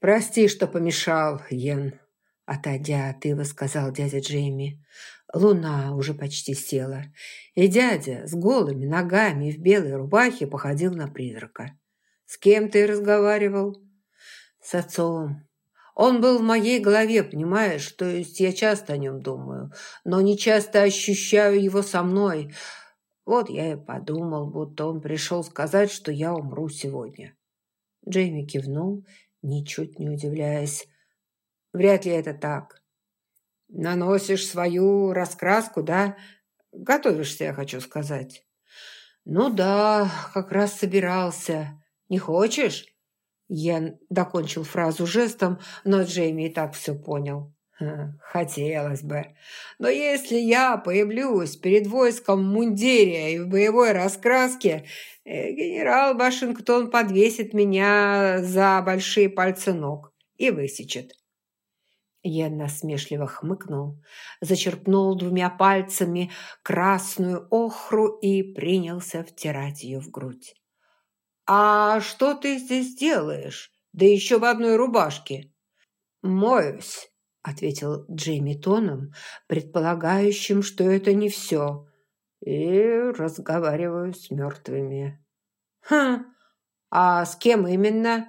«Прости, что помешал, Йен», – отойдя от Ива, сказал дядя Джейми. Луна уже почти села, и дядя с голыми ногами в белой рубахе походил на призрака. «С кем ты разговаривал?» «С отцом. Он был в моей голове, понимаешь? То есть я часто о нем думаю, но не часто ощущаю его со мной. Вот я и подумал, будто он пришел сказать, что я умру сегодня». Джейми кивнул ничуть не удивляясь. «Вряд ли это так. Наносишь свою раскраску, да? Готовишься, я хочу сказать». «Ну да, как раз собирался. Не хочешь?» Я докончил фразу жестом, но Джейми и так все понял. «Хотелось бы. Но если я появлюсь перед войском в мундире и в боевой раскраске, э, генерал Вашингтон подвесит меня за большие пальцы ног и высечет». Я насмешливо хмыкнул, зачерпнул двумя пальцами красную охру и принялся втирать ее в грудь. «А что ты здесь делаешь? Да еще в одной рубашке!» «Моюсь», – ответил Джейми тоном, предполагающим, что это не все, и разговариваю с мертвыми. «Хм, а с кем именно?»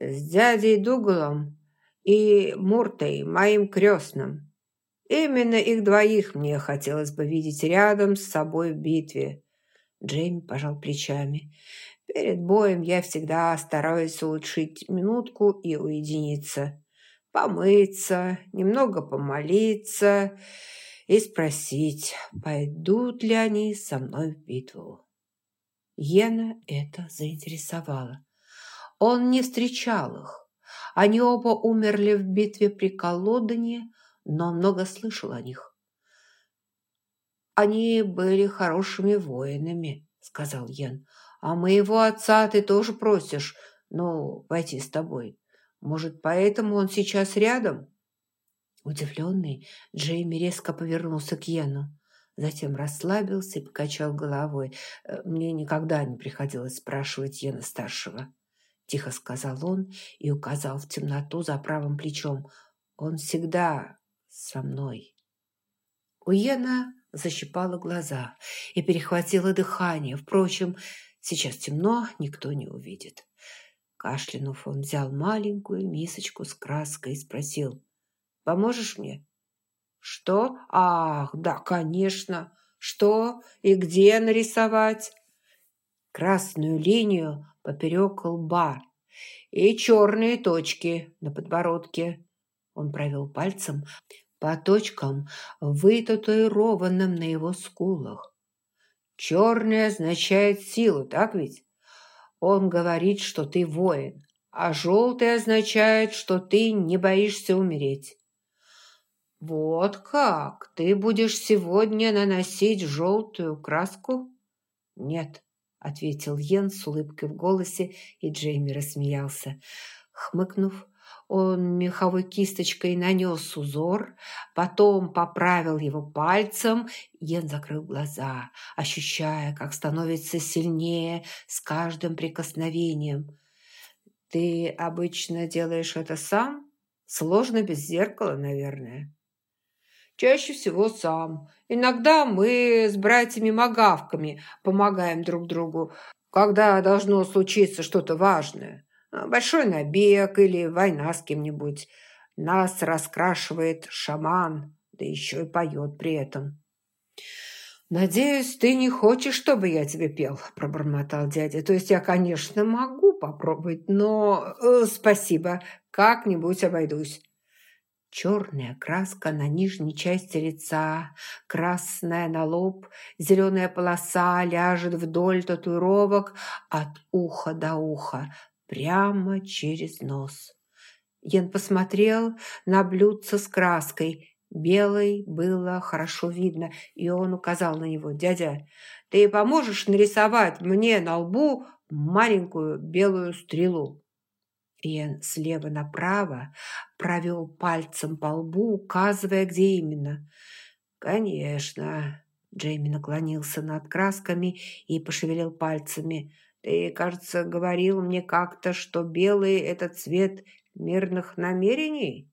«С дядей Дугалом и Муртой, моим крестным. Именно их двоих мне хотелось бы видеть рядом с собой в битве». Джейми пожал плечами. «Перед боем я всегда стараюсь улучшить минутку и уединиться» помыться, немного помолиться и спросить, пойдут ли они со мной в битву. Йена это заинтересовало. Он не встречал их. Они оба умерли в битве при Колодане, но много слышал о них. «Они были хорошими воинами», — сказал Йен. «А моего отца ты тоже просишь, ну, пойти с тобой. Может, поэтому он сейчас рядом?» Удивленный, Джейми резко повернулся к Йену. Затем расслабился и покачал головой. «Э, «Мне никогда не приходилось спрашивать Йена-старшего», – тихо сказал он и указал в темноту за правым плечом. «Он всегда со мной». У Йена защипало глаза и перехватило дыхание. Впрочем, сейчас темно, никто не увидит. Кашлянув, он взял маленькую мисочку с краской и спросил. «Поможешь мне?» «Что? Ах, да, конечно. Что и где нарисовать?» «Красную линию поперек лба и черные точки на подбородке». Он провел пальцем по точкам, вытатуированным на его скулах. «Черный означает силу, так ведь?» Он говорит, что ты воин, а желтый означает, что ты не боишься умереть. Вот как? Ты будешь сегодня наносить желтую краску? Нет, ответил Йен с улыбкой в голосе, и Джейми рассмеялся. Хмыкнув, он меховой кисточкой нанес узор, потом поправил его пальцем. Йен закрыл глаза, ощущая, как становится сильнее с каждым прикосновением. «Ты обычно делаешь это сам? Сложно без зеркала, наверное». «Чаще всего сам. Иногда мы с братьями-магавками помогаем друг другу, когда должно случиться что-то важное». А, большой набег или война с кем-нибудь. Нас раскрашивает шаман, да еще и поет при этом. «Надеюсь, ты не хочешь, чтобы я тебе пел?» – пробормотал дядя. «То есть я, конечно, могу попробовать, но э, спасибо, как-нибудь обойдусь». Черная краска на нижней части лица, красная на лоб, зеленая полоса ляжет вдоль татуировок от уха до уха, прямо через нос. Ян посмотрел на блюдце с краской. Белой было хорошо видно, и он указал на него. «Дядя, ты поможешь нарисовать мне на лбу маленькую белую стрелу?» Ян слева направо провел пальцем по лбу, указывая, где именно. «Конечно». Джейми наклонился над красками и пошевелил пальцами. Ты, кажется, говорил мне как-то, что белый – это цвет мирных намерений?»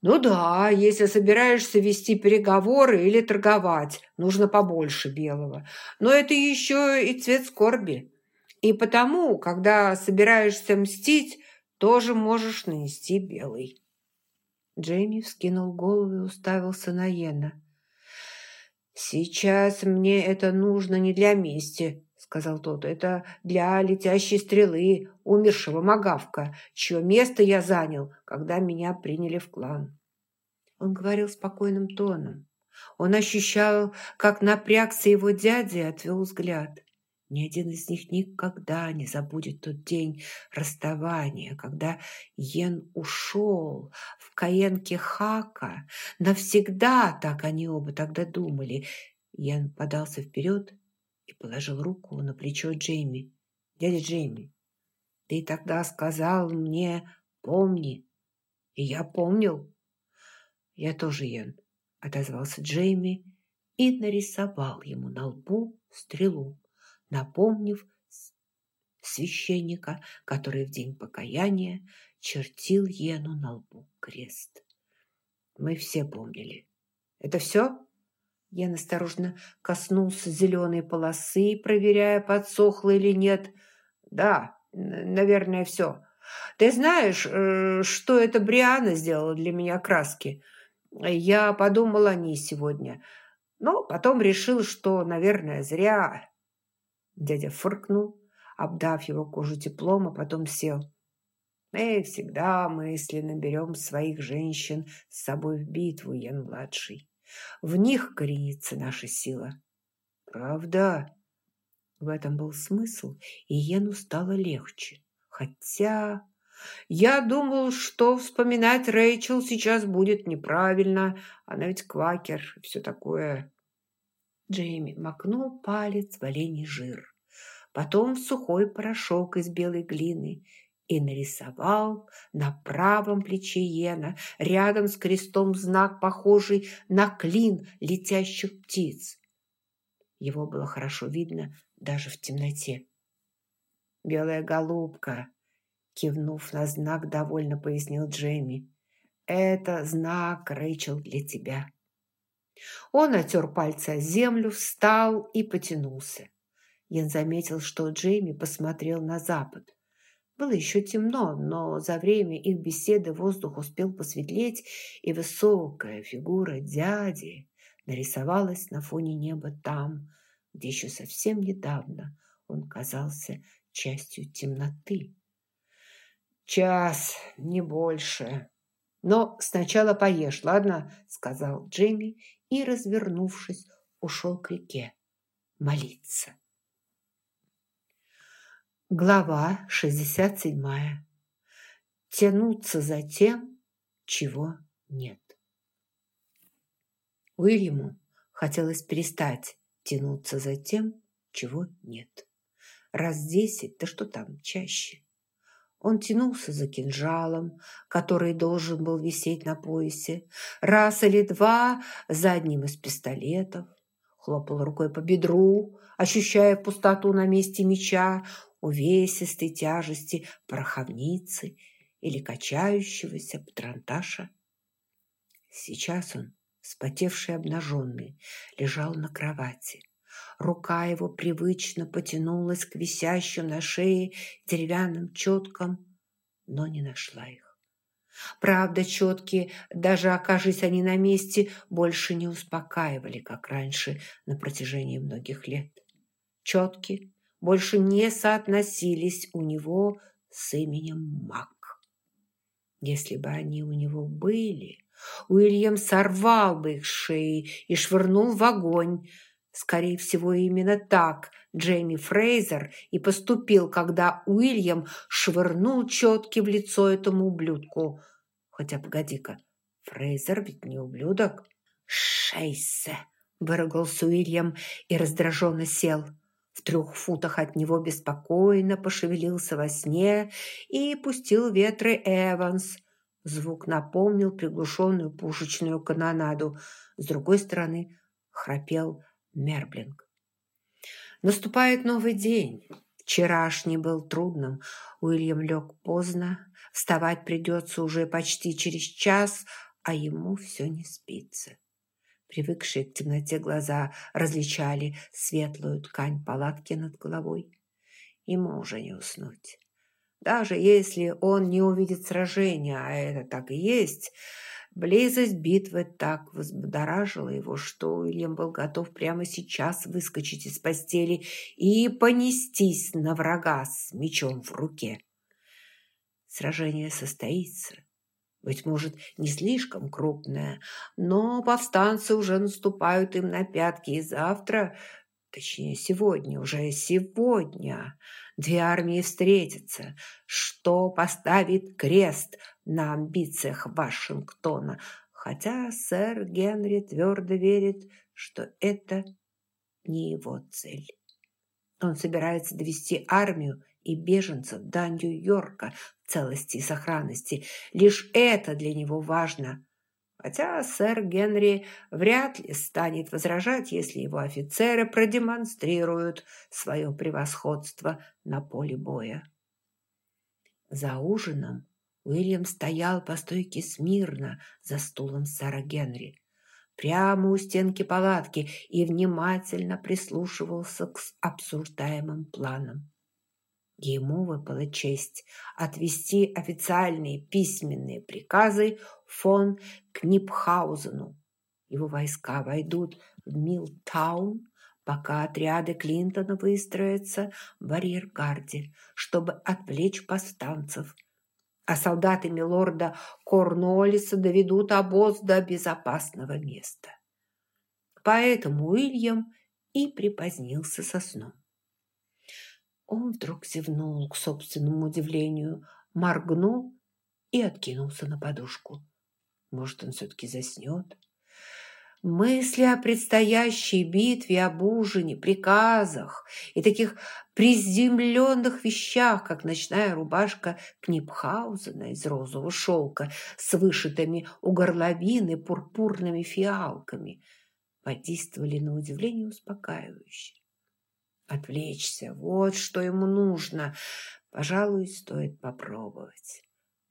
«Ну да, если собираешься вести переговоры или торговать, нужно побольше белого. Но это еще и цвет скорби. И потому, когда собираешься мстить, тоже можешь нанести белый». Джейми вскинул голову и уставился на Йена. «Сейчас мне это нужно не для мести», — сказал тот. «Это для летящей стрелы, умершего Магавка, чье место я занял, когда меня приняли в клан». Он говорил спокойным тоном. Он ощущал, как напрягся его дядя и отвел взгляд. Ни один из них никогда не забудет тот день расставания, когда Йен ушел в Каенке Хака. Навсегда так они оба тогда думали. Йен подался вперед и положил руку на плечо Джейми. «Дядя Джейми, ты тогда сказал мне «помни», и я помнил». «Я тоже, Йен», — отозвался Джейми и нарисовал ему на лбу стрелу напомнив священника, который в день покаяния чертил Ену на лбу крест. Мы все помнили. Это все? Я осторожно коснулся зеленой полосы, проверяя, подсохло или нет. Да, наверное, все. Ты знаешь, э, что это Бриана сделала для меня краски? Я подумал о ней сегодня, но потом решил, что, наверное, зря. Дядя фыркнул, обдав его кожу теплом, а потом сел. «Мы всегда мысленно берем своих женщин с собой в битву, Ян-младший. В них коренится наша сила». «Правда?» В этом был смысл, и Йену стало легче. Хотя я думал, что вспоминать Рэйчел сейчас будет неправильно. Она ведь квакер и все такое. Джейми макнул палец в оленей жир, потом в сухой порошок из белой глины и нарисовал на правом плече Йена рядом с крестом знак, похожий на клин летящих птиц. Его было хорошо видно даже в темноте. «Белая голубка», кивнув на знак, довольно пояснил Джейми. «Это знак, Рэйчел, для тебя». Он отер пальцы о землю, встал и потянулся. Ян заметил, что Джейми посмотрел на запад. Было еще темно, но за время их беседы воздух успел посветлеть, и высокая фигура дяди нарисовалась на фоне неба там, где еще совсем недавно он казался частью темноты. «Час, не больше. Но сначала поешь, ладно?» – сказал Джейми и, развернувшись, ушел к реке молиться. Глава 67. Тянуться за тем, чего нет. Уильяму хотелось перестать тянуться за тем, чего нет. Раз десять, да что там, чаще. Он тянулся за кинжалом, который должен был висеть на поясе, раз или два за одним из пистолетов, хлопал рукой по бедру, ощущая пустоту на месте меча, увесистой тяжести пороховницы или качающегося патронташа. Сейчас он, спотевший обнаженный, лежал на кровати. Рука его привычно потянулась к висящим на шее деревянным четкам, но не нашла их. Правда, четкие, даже окажись они на месте, больше не успокаивали, как раньше на протяжении многих лет. Четки больше не соотносились у него с именем Мак. Если бы они у него были, Уильям сорвал бы их с шеи и швырнул в огонь, Скорее всего, именно так Джейми Фрейзер и поступил, когда Уильям швырнул четки в лицо этому ублюдку. Хотя, погоди-ка, Фрейзер ведь не ублюдок. «Шейсе!» – выругался Уильям и раздраженно сел. В трех футах от него беспокойно пошевелился во сне и пустил ветры Эванс. Звук напомнил приглушенную пушечную канонаду. С другой стороны храпел Мерблинг. Наступает новый день. Вчерашний был трудным. Уильям лег поздно. Вставать придется уже почти через час, а ему все не спится. Привыкшие к темноте глаза различали светлую ткань палатки над головой. Ему уже не уснуть. Даже если он не увидит сражения, а это так и есть, близость битвы так взбудоражила его, что Уильям был готов прямо сейчас выскочить из постели и понестись на врага с мечом в руке. Сражение состоится, быть может, не слишком крупное, но повстанцы уже наступают им на пятки, и завтра, точнее сегодня, уже сегодня, две армии встретятся, что поставит крест на амбициях Вашингтона, хотя сэр Генри твердо верит, что это не его цель. Он собирается довести армию и беженцев до Нью-Йорка в целости и сохранности. Лишь это для него важно. Хотя сэр Генри вряд ли станет возражать, если его офицеры продемонстрируют свое превосходство на поле боя. За ужином Уильям стоял по стойке смирно за стулом сэра Генри прямо у стенки палатки и внимательно прислушивался к обсуждаемым планам. Ему выпала честь отвести официальные письменные приказы фон Книпхаузену. Его войска войдут в Милтаун, пока отряды Клинтона выстроятся в арьергарде, чтобы отвлечь повстанцев. А солдаты милорда Корнуоллиса доведут обоз до безопасного места. Поэтому Уильям и припозднился со сном. Он вдруг зевнул к собственному удивлению, моргнул и откинулся на подушку. Может, он все-таки заснет? Мысли о предстоящей битве, об ужине, приказах и таких приземленных вещах, как ночная рубашка Книпхаузена из розового шелка с вышитыми у горловины пурпурными фиалками, подействовали на удивление успокаивающе. Отвлечься, вот что ему нужно. Пожалуй, стоит попробовать.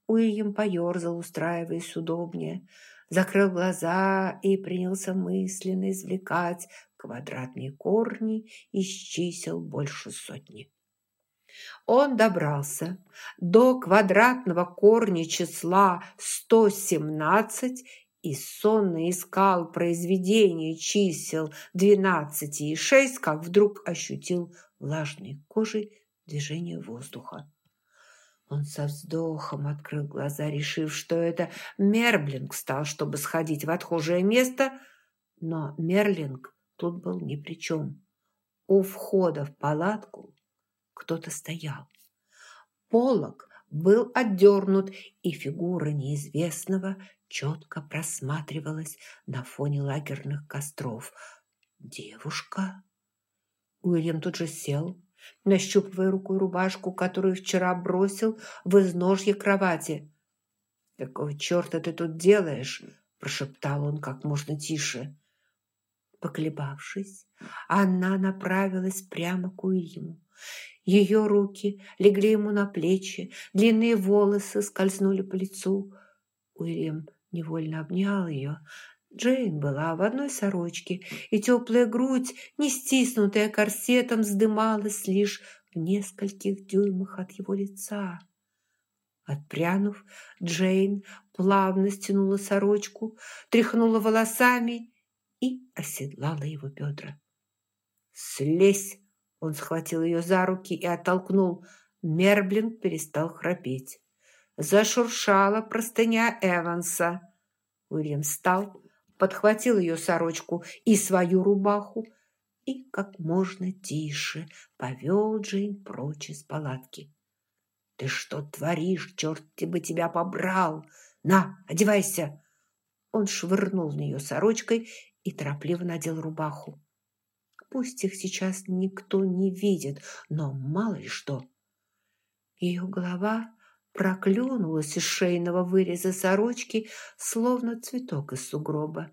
Уильям поерзал, устраиваясь удобнее, закрыл глаза и принялся мысленно извлекать квадратные корни из чисел больше сотни. Он добрался до квадратного корня числа 117 и сонно искал произведение чисел двенадцати и шесть, как вдруг ощутил влажной кожей движение воздуха. Он со вздохом открыл глаза, решив, что это Мерблинг встал, чтобы сходить в отхожее место, но Мерлинг тут был ни при чем. У входа в палатку кто-то стоял. Полок был отдернут, и фигура неизвестного четко просматривалась на фоне лагерных костров. «Девушка?» Уильям тут же сел, нащупывая рукой рубашку, которую вчера бросил в изножье кровати. «Какого черта ты тут делаешь?» – прошептал он как можно тише. Поколебавшись, она направилась прямо к Уильяму. Ее руки легли ему на плечи, длинные волосы скользнули по лицу. Уильям невольно обнял ее. Джейн была в одной сорочке, и теплая грудь, не стиснутая корсетом, вздымалась лишь в нескольких дюймах от его лица. Отпрянув, Джейн плавно стянула сорочку, тряхнула волосами и оседлала его бедра. «Слезь!» Он схватил ее за руки и оттолкнул. Мерблинг перестал храпеть. Зашуршала простыня Эванса. Уильям встал, подхватил ее сорочку и свою рубаху и как можно тише повел Джейн прочь из палатки. «Ты что творишь? Черт бы тебя побрал! На, одевайся!» Он швырнул в нее сорочкой и торопливо надел рубаху. Пусть их сейчас никто не видит, но мало ли что. Ее голова проклюнулась из шейного выреза сорочки, словно цветок из сугроба.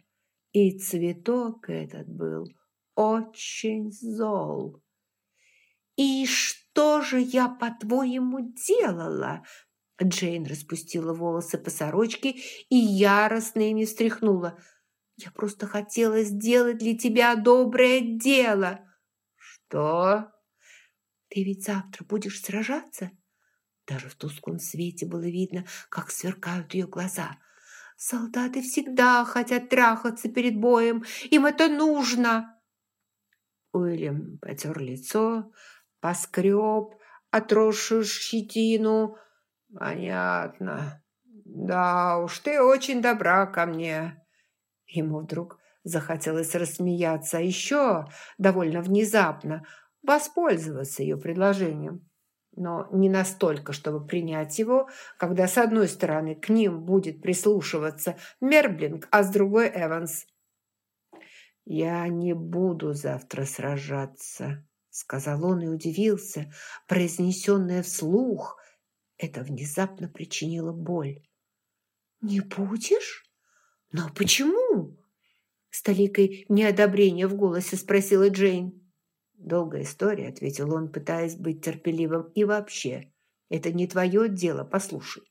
И цветок этот был очень зол. «И что?» же я, по-твоему, делала?» Джейн распустила волосы по сорочке и яростно ими встряхнула. «Я просто хотела сделать для тебя доброе дело!» «Что?» «Ты ведь завтра будешь сражаться?» Даже в тусклом свете было видно, как сверкают ее глаза. «Солдаты всегда хотят трахаться перед боем. Им это нужно!» Уильям потер лицо, поскреб отросшую щетину. «Понятно. Да уж, ты очень добра ко мне». Ему вдруг захотелось рассмеяться, а еще довольно внезапно воспользоваться ее предложением. Но не настолько, чтобы принять его, когда с одной стороны к ним будет прислушиваться Мерблинг, а с другой Эванс. «Я не буду завтра сражаться», — сказал он и удивился, произнесенное вслух. Это внезапно причинило боль. «Не будешь? Но почему?» С толикой неодобрения в голосе спросила Джейн. «Долгая история», — ответил он, пытаясь быть терпеливым. «И вообще, это не твое дело, послушай.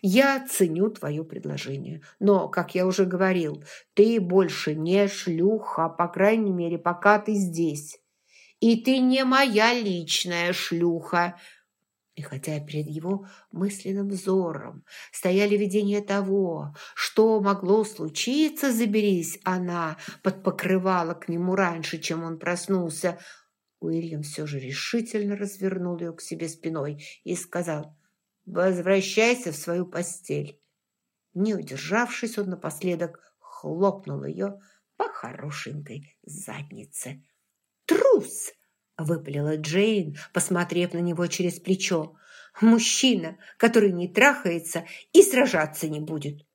Я ценю твое предложение, но, как я уже говорил, ты больше не шлюха, по крайней мере, пока ты здесь. И ты не моя личная шлюха. И хотя перед его мысленным взором стояли видения того, что могло случиться, заберись она, под покрывало к нему раньше, чем он проснулся, Уильям все же решительно развернул ее к себе спиной и сказал «Возвращайся в свою постель». Не удержавшись, он напоследок хлопнул ее по хорошенькой заднице. «Трус!» – выпалила Джейн, посмотрев на него через плечо. «Мужчина, который не трахается и сражаться не будет».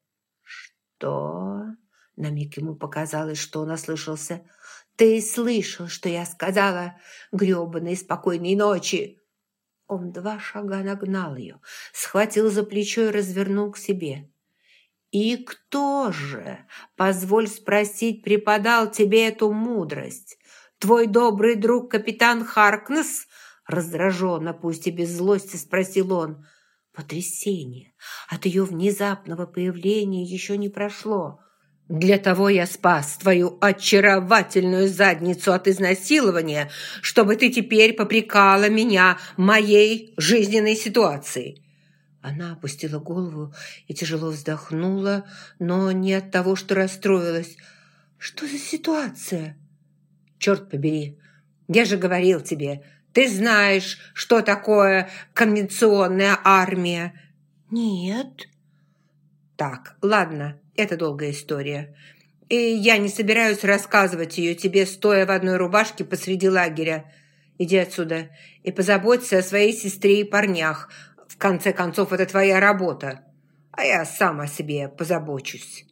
«Что?» – на миг ему показалось, что он ослышался. «Ты слышал, что я сказала? грёбаной спокойной ночи!» Он два шага нагнал ее, схватил за плечо и развернул к себе. «И кто же, позволь спросить, преподал тебе эту мудрость? Твой добрый друг капитан Харкнес?» Раздраженно, пусть и без злости, спросил он. Потрясение от ее внезапного появления еще не прошло. Для того я спас твою очаровательную задницу от изнасилования, чтобы ты теперь попрекала меня моей жизненной ситуацией». Она опустила голову и тяжело вздохнула, но не от того, что расстроилась. «Что за ситуация?» «Черт побери! Я же говорил тебе, ты знаешь, что такое конвенционная армия?» «Нет». «Так, ладно, это долгая история. И я не собираюсь рассказывать ее тебе, стоя в одной рубашке посреди лагеря. Иди отсюда и позаботься о своей сестре и парнях. В конце концов, это твоя работа. А я сам о себе позабочусь».